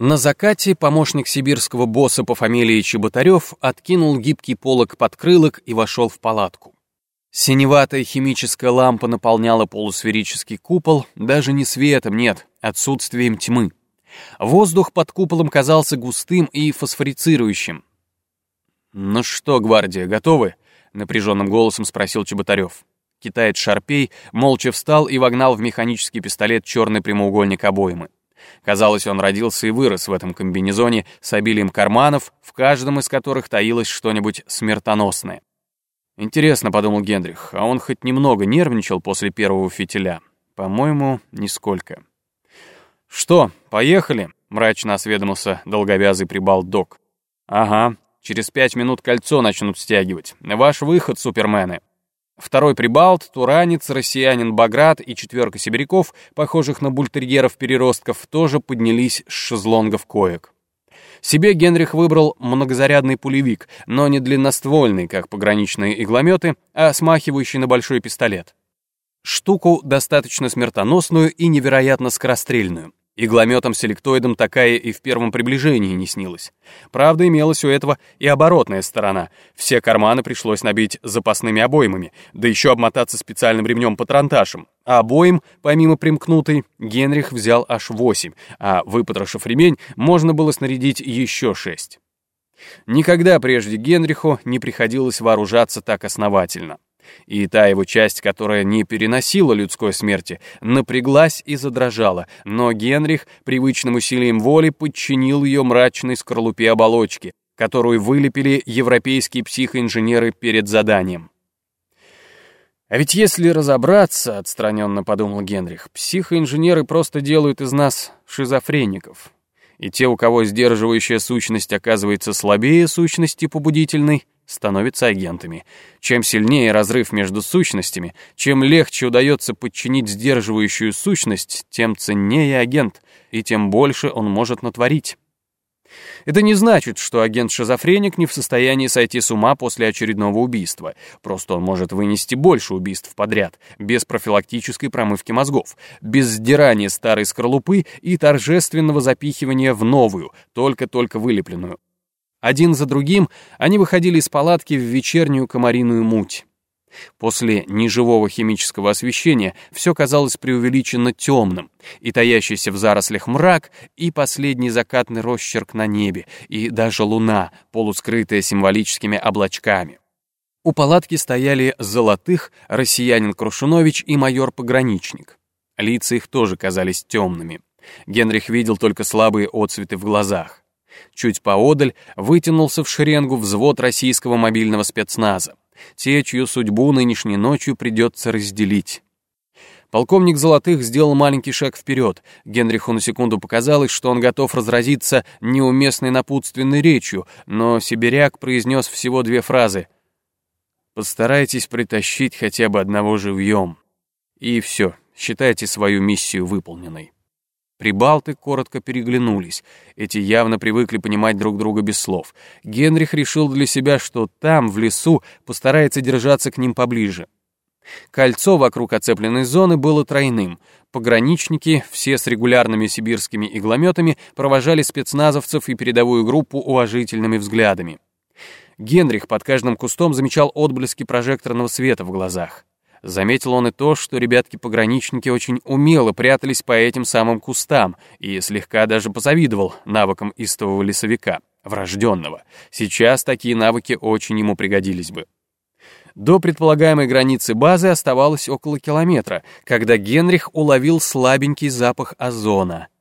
На закате помощник сибирского босса по фамилии Чеботарев откинул гибкий полог подкрылок и вошел в палатку. Синеватая химическая лампа наполняла полусферический купол, даже не светом, нет, отсутствием тьмы. Воздух под куполом казался густым и фосфорицирующим. «Ну что, гвардия, готовы?» — напряженным голосом спросил Чеботарев. Китаец Шарпей молча встал и вогнал в механический пистолет черный прямоугольник обоймы. Казалось, он родился и вырос в этом комбинезоне с обилием карманов, в каждом из которых таилось что-нибудь смертоносное. «Интересно», — подумал Генрих, — «а он хоть немного нервничал после первого фитиля?» «По-моему, нисколько». «Что, поехали?» — мрачно осведомился долговязый прибал док. «Ага, через пять минут кольцо начнут стягивать. Ваш выход, супермены». Второй прибалт, туранец, россиянин Баграт и четверка сибиряков, похожих на бультерьеров-переростков, тоже поднялись с шезлонгов коек. Себе Генрих выбрал многозарядный пулевик, но не длинноствольный, как пограничные иглометы, а смахивающий на большой пистолет. Штуку достаточно смертоносную и невероятно скорострельную. Иглометом-селектоидом такая и в первом приближении не снилась. Правда, имелась у этого и оборотная сторона. Все карманы пришлось набить запасными обоймами, да еще обмотаться специальным ремнем-патронташем. А обоим, помимо примкнутой, Генрих взял аж восемь, а выпотрошив ремень, можно было снарядить еще шесть. Никогда прежде Генриху не приходилось вооружаться так основательно. И та его часть, которая не переносила людской смерти, напряглась и задрожала, но Генрих привычным усилием воли подчинил ее мрачной скорлупе оболочки, которую вылепили европейские психоинженеры перед заданием. «А ведь если разобраться, — отстраненно подумал Генрих, — психоинженеры просто делают из нас шизофреников. И те, у кого сдерживающая сущность оказывается слабее сущности побудительной, становятся агентами. Чем сильнее разрыв между сущностями, чем легче удается подчинить сдерживающую сущность, тем ценнее агент, и тем больше он может натворить. Это не значит, что агент-шизофреник не в состоянии сойти с ума после очередного убийства. Просто он может вынести больше убийств подряд, без профилактической промывки мозгов, без сдирания старой скорлупы и торжественного запихивания в новую, только-только вылепленную. Один за другим они выходили из палатки в вечернюю комариную муть. После неживого химического освещения все казалось преувеличенно темным, и таящийся в зарослях мрак, и последний закатный росчерк на небе, и даже луна, полускрытая символическими облачками. У палатки стояли Золотых, россиянин Крушунович и майор-пограничник. Лица их тоже казались темными. Генрих видел только слабые отцветы в глазах. Чуть поодаль вытянулся в шеренгу взвод российского мобильного спецназа. Те, чью судьбу нынешней ночью придется разделить. Полковник Золотых сделал маленький шаг вперед. Генриху на секунду показалось, что он готов разразиться неуместной напутственной речью, но сибиряк произнес всего две фразы. «Постарайтесь притащить хотя бы одного живьем». И все, считайте свою миссию выполненной. Прибалты коротко переглянулись. Эти явно привыкли понимать друг друга без слов. Генрих решил для себя, что там, в лесу, постарается держаться к ним поближе. Кольцо вокруг оцепленной зоны было тройным. Пограничники, все с регулярными сибирскими иглометами, провожали спецназовцев и передовую группу уважительными взглядами. Генрих под каждым кустом замечал отблески прожекторного света в глазах. Заметил он и то, что ребятки-пограничники очень умело прятались по этим самым кустам и слегка даже позавидовал навыкам истового лесовика, врожденного. Сейчас такие навыки очень ему пригодились бы. До предполагаемой границы базы оставалось около километра, когда Генрих уловил слабенький запах озона —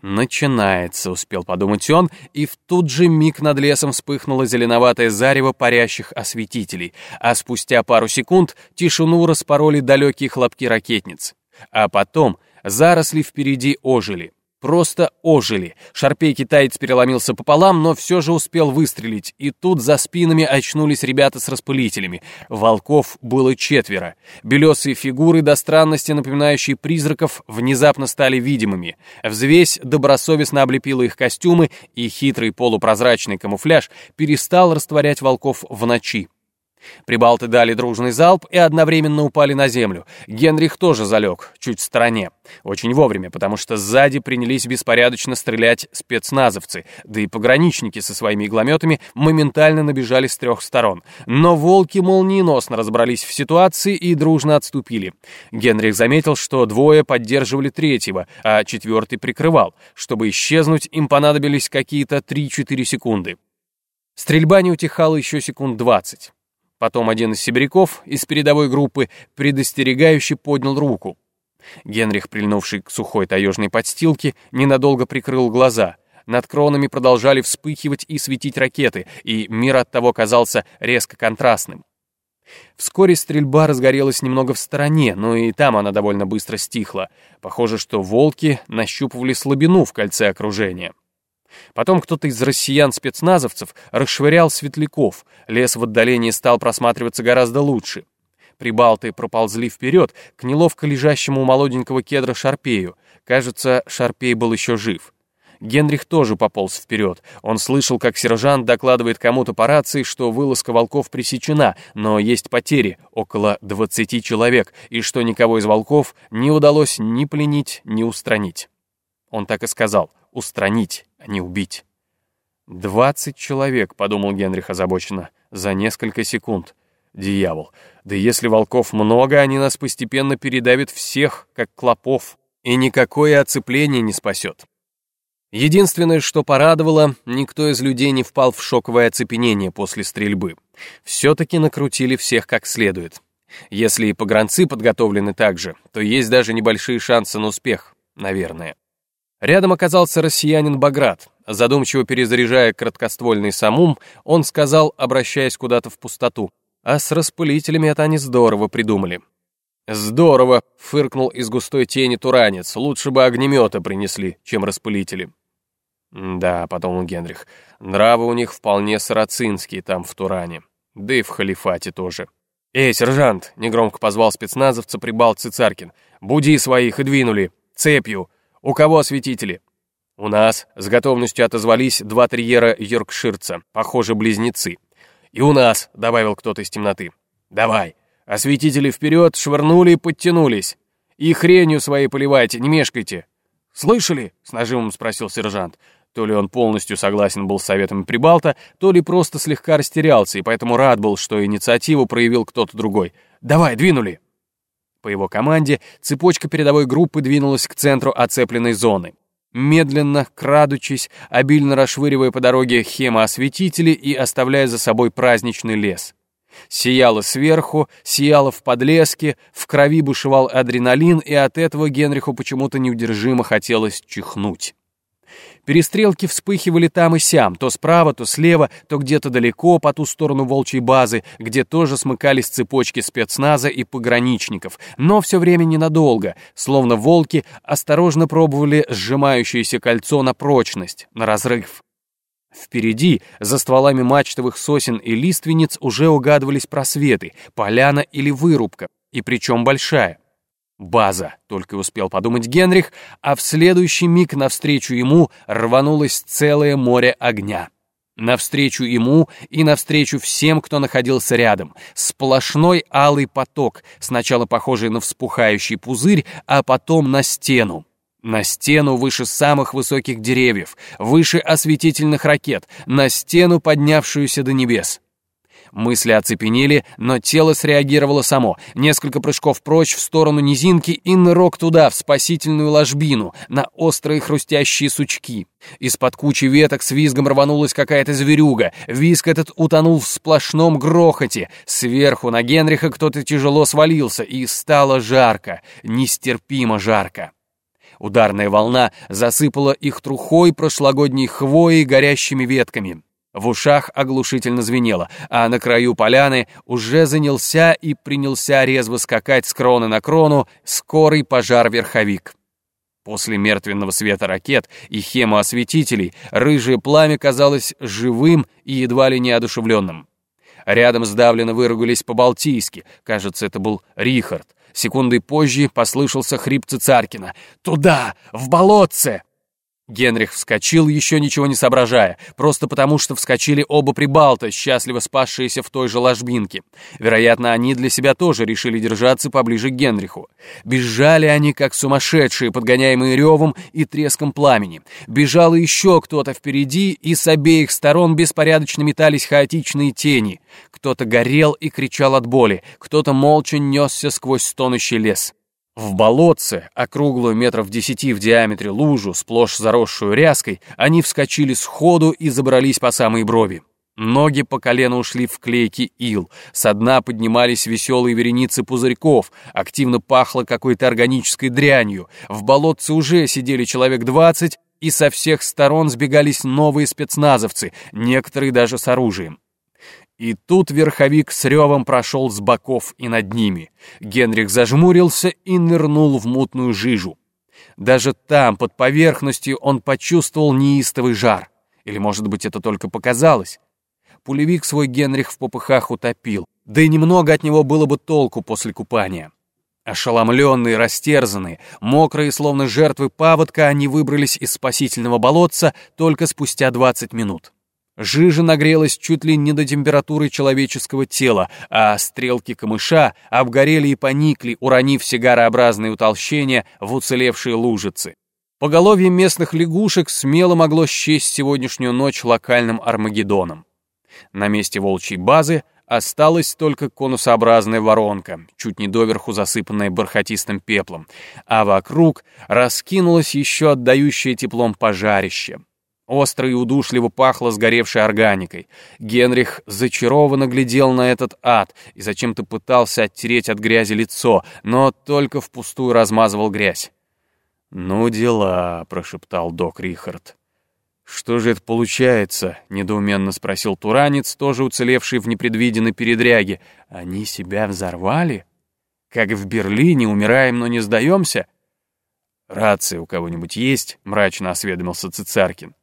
«Начинается», — успел подумать он, и в тот же миг над лесом вспыхнуло зеленоватое зарево парящих осветителей, а спустя пару секунд тишину распороли далекие хлопки ракетниц. А потом заросли впереди ожили. Просто ожили. Шарпей-китаец переломился пополам, но все же успел выстрелить. И тут за спинами очнулись ребята с распылителями. Волков было четверо. Белесые фигуры, до странности напоминающие призраков, внезапно стали видимыми. Взвесь добросовестно облепила их костюмы, и хитрый полупрозрачный камуфляж перестал растворять волков в ночи. Прибалты дали дружный залп и одновременно упали на землю. Генрих тоже залег, чуть в стороне. Очень вовремя, потому что сзади принялись беспорядочно стрелять спецназовцы, да и пограничники со своими иглометами моментально набежали с трех сторон. Но волки молниеносно разобрались в ситуации и дружно отступили. Генрих заметил, что двое поддерживали третьего, а четвертый прикрывал. Чтобы исчезнуть, им понадобились какие-то 3-4 секунды. Стрельба не утихала еще секунд 20. Потом один из сибиряков из передовой группы предостерегающе поднял руку. Генрих, прильнувший к сухой таежной подстилке, ненадолго прикрыл глаза. Над кронами продолжали вспыхивать и светить ракеты, и мир от того казался резко контрастным. Вскоре стрельба разгорелась немного в стороне, но и там она довольно быстро стихла. Похоже, что волки нащупывали слабину в кольце окружения. Потом кто-то из россиян-спецназовцев расшвырял светляков, лес в отдалении стал просматриваться гораздо лучше. Прибалты проползли вперед к неловко лежащему у молоденького кедра Шарпею. Кажется, Шарпей был еще жив. Генрих тоже пополз вперед. Он слышал, как сержант докладывает кому-то по рации, что вылазка волков пресечена, но есть потери, около 20 человек, и что никого из волков не удалось ни пленить, ни устранить. Он так и сказал «устранить» а не убить. «Двадцать человек», — подумал Генрих озабоченно, — «за несколько секунд. Дьявол. Да если волков много, они нас постепенно передавят всех, как клопов, и никакое оцепление не спасет». Единственное, что порадовало, никто из людей не впал в шоковое оцепенение после стрельбы. Все-таки накрутили всех как следует. Если и погранцы подготовлены так же, то есть даже небольшие шансы на успех, наверное. Рядом оказался россиянин Баграт. Задумчиво перезаряжая краткоствольный самум, он сказал, обращаясь куда-то в пустоту, «А с распылителями это они здорово придумали». «Здорово!» — фыркнул из густой тени туранец. «Лучше бы огнемета принесли, чем распылители». «Да», — подумал Генрих, — «нравы у них вполне сарацинские там в Туране. Да и в халифате тоже». «Эй, сержант!» — негромко позвал спецназовца прибал Цицаркин. «Буди своих и двинули! Цепью! «У кого осветители?» «У нас», — с готовностью отозвались два терьера йоркширца, похоже, близнецы. «И у нас», — добавил кто-то из темноты. «Давай». Осветители вперед, швырнули и подтянулись. «И хренью своей поливайте, не мешкайте». «Слышали?» — с нажимом спросил сержант. То ли он полностью согласен был с советами Прибалта, то ли просто слегка растерялся, и поэтому рад был, что инициативу проявил кто-то другой. «Давай, двинули!» По его команде цепочка передовой группы двинулась к центру оцепленной зоны. Медленно, крадучись, обильно расшвыривая по дороге хемоосветители и оставляя за собой праздничный лес. Сияло сверху, сияло в подлеске, в крови бушевал адреналин, и от этого Генриху почему-то неудержимо хотелось чихнуть. Перестрелки вспыхивали там и сям, то справа, то слева, то где-то далеко по ту сторону волчьей базы, где тоже смыкались цепочки спецназа и пограничников, но все время ненадолго, словно волки осторожно пробовали сжимающееся кольцо на прочность, на разрыв. Впереди, за стволами мачтовых сосен и лиственниц, уже угадывались просветы, поляна или вырубка, и причем большая. База, только успел подумать Генрих, а в следующий миг навстречу ему рванулось целое море огня. Навстречу ему и навстречу всем, кто находился рядом. Сплошной алый поток, сначала похожий на вспухающий пузырь, а потом на стену. На стену выше самых высоких деревьев, выше осветительных ракет, на стену, поднявшуюся до небес. Мысли оцепенели, но тело среагировало само. Несколько прыжков прочь в сторону низинки и нырок туда, в спасительную ложбину, на острые хрустящие сучки. Из-под кучи веток с визгом рванулась какая-то зверюга. Визг этот утонул в сплошном грохоте. Сверху на Генриха кто-то тяжело свалился, и стало жарко, нестерпимо жарко. Ударная волна засыпала их трухой прошлогодней хвоей горящими ветками. В ушах оглушительно звенело, а на краю поляны уже занялся и принялся резво скакать с кроны на крону скорый пожар-верховик. После мертвенного света ракет и хемоосветителей рыжее пламя казалось живым и едва ли неодушевленным. Рядом сдавленно выругались по-балтийски, кажется, это был Рихард. Секундой позже послышался хрип Цицаркина. «Туда! В болотце!» Генрих вскочил, еще ничего не соображая, просто потому что вскочили оба прибалта, счастливо спасшиеся в той же ложбинке. Вероятно, они для себя тоже решили держаться поближе к Генриху. Бежали они, как сумасшедшие, подгоняемые ревом и треском пламени. Бежал еще кто-то впереди, и с обеих сторон беспорядочно метались хаотичные тени. Кто-то горел и кричал от боли, кто-то молча несся сквозь стонущий лес. В болотце, округлую метров десяти в диаметре лужу, сплошь заросшую ряской, они вскочили сходу и забрались по самой брови. Ноги по колено ушли в клейкий ил, со дна поднимались веселые вереницы пузырьков, активно пахло какой-то органической дрянью, в болотце уже сидели человек двадцать, и со всех сторон сбегались новые спецназовцы, некоторые даже с оружием. И тут верховик с ревом прошел с боков и над ними. Генрих зажмурился и нырнул в мутную жижу. Даже там, под поверхностью, он почувствовал неистовый жар. Или, может быть, это только показалось? Пулевик свой Генрих в попыхах утопил. Да и немного от него было бы толку после купания. Ошеломленные, растерзанные, мокрые, словно жертвы паводка, они выбрались из спасительного болотца только спустя 20 минут. Жижа нагрелась чуть ли не до температуры человеческого тела, а стрелки камыша обгорели и поникли, уронив сигарообразные утолщения в уцелевшие лужицы. Поголовье местных лягушек смело могло счесть сегодняшнюю ночь локальным Армагеддоном. На месте волчьей базы осталась только конусообразная воронка, чуть не доверху засыпанная бархатистым пеплом, а вокруг раскинулось еще отдающее теплом пожарище. Остро и удушливо пахло сгоревшей органикой. Генрих зачарованно глядел на этот ад и зачем-то пытался оттереть от грязи лицо, но только впустую размазывал грязь. «Ну дела», — прошептал док Рихард. «Что же это получается?» — недоуменно спросил туранец, тоже уцелевший в непредвиденной передряге. «Они себя взорвали? Как в Берлине, умираем, но не сдаемся?» «Рация у кого-нибудь есть?» — мрачно осведомился Цицаркин.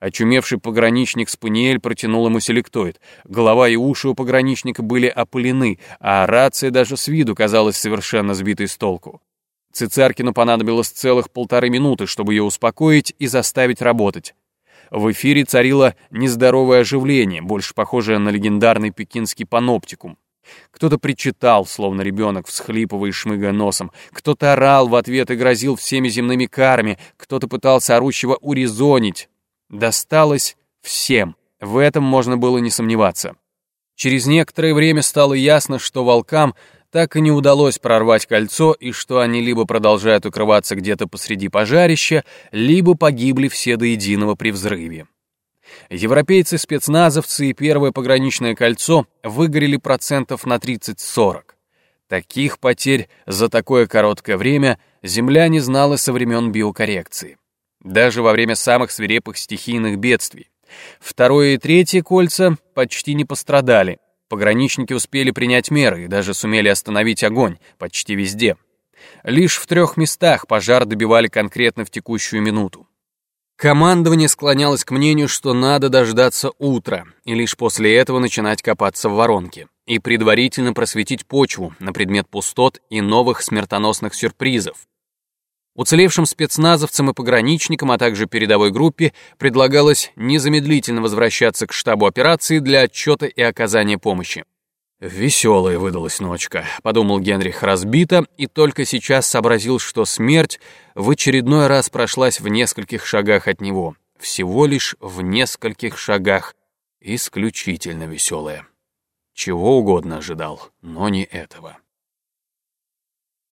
Очумевший пограничник Спаниель протянул ему селектоид. Голова и уши у пограничника были опылены, а рация даже с виду казалась совершенно сбитой с толку. Цицаркину понадобилось целых полторы минуты, чтобы ее успокоить и заставить работать. В эфире царило нездоровое оживление, больше похожее на легендарный пекинский паноптикум. Кто-то причитал, словно ребенок, всхлипывая и шмыгая носом. Кто-то орал в ответ и грозил всеми земными карами. Кто-то пытался орущего урезонить. Досталось всем, в этом можно было не сомневаться. Через некоторое время стало ясно, что волкам так и не удалось прорвать кольцо, и что они либо продолжают укрываться где-то посреди пожарища, либо погибли все до единого при взрыве. Европейцы-спецназовцы и первое пограничное кольцо выгорели процентов на 30-40. Таких потерь за такое короткое время земля не знала со времен биокоррекции даже во время самых свирепых стихийных бедствий. Второе и третье кольца почти не пострадали. Пограничники успели принять меры и даже сумели остановить огонь почти везде. Лишь в трех местах пожар добивали конкретно в текущую минуту. Командование склонялось к мнению, что надо дождаться утра и лишь после этого начинать копаться в воронке и предварительно просветить почву на предмет пустот и новых смертоносных сюрпризов, Уцелевшим спецназовцам и пограничникам, а также передовой группе предлагалось незамедлительно возвращаться к штабу операции для отчета и оказания помощи. «Веселая выдалась ночка», — подумал Генрих разбито и только сейчас сообразил, что смерть в очередной раз прошлась в нескольких шагах от него. Всего лишь в нескольких шагах. Исключительно веселая. Чего угодно ожидал, но не этого.